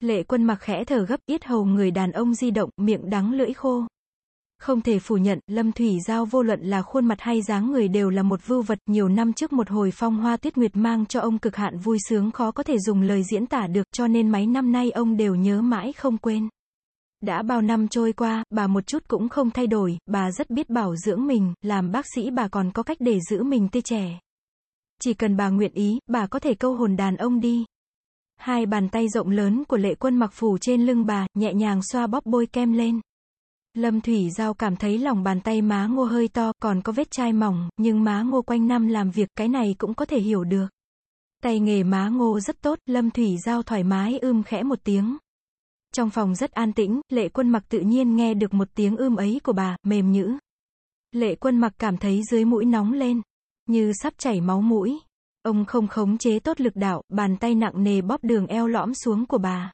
Lệ quân mặc khẽ thở gấp, yết hầu người đàn ông di động, miệng đắng lưỡi khô. Không thể phủ nhận, Lâm Thủy Giao vô luận là khuôn mặt hay dáng người đều là một vưu vật, nhiều năm trước một hồi phong hoa tuyết nguyệt mang cho ông cực hạn vui sướng khó có thể dùng lời diễn tả được, cho nên mấy năm nay ông đều nhớ mãi không quên. Đã bao năm trôi qua, bà một chút cũng không thay đổi, bà rất biết bảo dưỡng mình, làm bác sĩ bà còn có cách để giữ mình tươi trẻ. Chỉ cần bà nguyện ý, bà có thể câu hồn đàn ông đi. Hai bàn tay rộng lớn của lệ quân mặc phủ trên lưng bà, nhẹ nhàng xoa bóp bôi kem lên. Lâm Thủy Giao cảm thấy lòng bàn tay má ngô hơi to, còn có vết chai mỏng, nhưng má ngô quanh năm làm việc, cái này cũng có thể hiểu được. Tay nghề má ngô rất tốt, Lâm Thủy Giao thoải mái ưm khẽ một tiếng. Trong phòng rất an tĩnh, lệ quân mặc tự nhiên nghe được một tiếng ưm ấy của bà, mềm nhữ. Lệ quân mặc cảm thấy dưới mũi nóng lên, như sắp chảy máu mũi. Ông không khống chế tốt lực đạo, bàn tay nặng nề bóp đường eo lõm xuống của bà.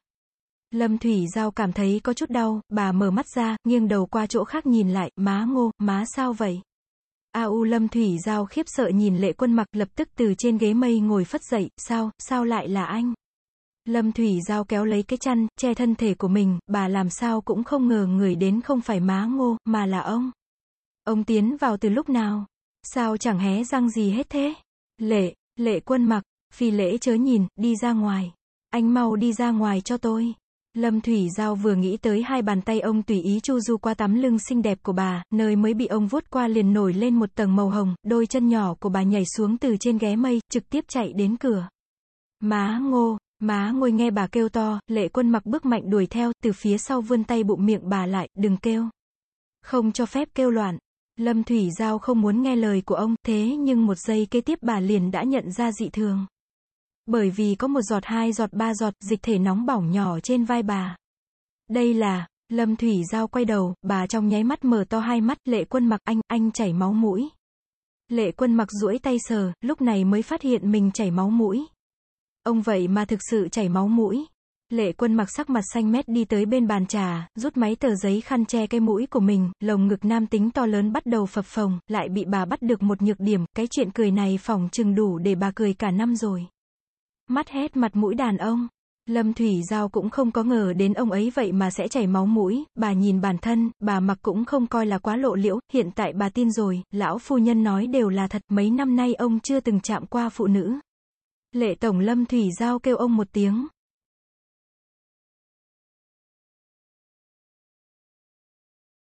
Lâm Thủy Giao cảm thấy có chút đau, bà mở mắt ra, nghiêng đầu qua chỗ khác nhìn lại, má ngô, má sao vậy? A u Lâm Thủy Giao khiếp sợ nhìn lệ quân mặc lập tức từ trên ghế mây ngồi phất dậy, sao, sao lại là anh? Lâm Thủy Giao kéo lấy cái chăn, che thân thể của mình, bà làm sao cũng không ngờ người đến không phải má ngô, mà là ông. Ông tiến vào từ lúc nào? Sao chẳng hé răng gì hết thế? Lệ, lệ quân mặc, phi lễ chớ nhìn, đi ra ngoài. Anh mau đi ra ngoài cho tôi. Lâm Thủy Giao vừa nghĩ tới hai bàn tay ông tùy ý chu du qua tấm lưng xinh đẹp của bà, nơi mới bị ông vuốt qua liền nổi lên một tầng màu hồng, đôi chân nhỏ của bà nhảy xuống từ trên ghé mây, trực tiếp chạy đến cửa. Má ngô, má ngồi nghe bà kêu to, lệ quân mặc bước mạnh đuổi theo, từ phía sau vươn tay bụng miệng bà lại, đừng kêu. Không cho phép kêu loạn. Lâm Thủy Giao không muốn nghe lời của ông, thế nhưng một giây kế tiếp bà liền đã nhận ra dị thường. Bởi vì có một giọt hai giọt ba giọt dịch thể nóng bỏng nhỏ trên vai bà. Đây là, Lâm Thủy Giao quay đầu, bà trong nháy mắt mở to hai mắt, lệ quân mặc anh, anh chảy máu mũi. Lệ quân mặc duỗi tay sờ, lúc này mới phát hiện mình chảy máu mũi. Ông vậy mà thực sự chảy máu mũi. Lệ quân mặc sắc mặt xanh mét đi tới bên bàn trà, rút máy tờ giấy khăn che cái mũi của mình, lồng ngực nam tính to lớn bắt đầu phập phồng, lại bị bà bắt được một nhược điểm, cái chuyện cười này phỏng chừng đủ để bà cười cả năm rồi. Mắt hét mặt mũi đàn ông. Lâm Thủy Giao cũng không có ngờ đến ông ấy vậy mà sẽ chảy máu mũi, bà nhìn bản thân, bà mặc cũng không coi là quá lộ liễu, hiện tại bà tin rồi, lão phu nhân nói đều là thật, mấy năm nay ông chưa từng chạm qua phụ nữ. Lệ Tổng Lâm Thủy Giao kêu ông một tiếng.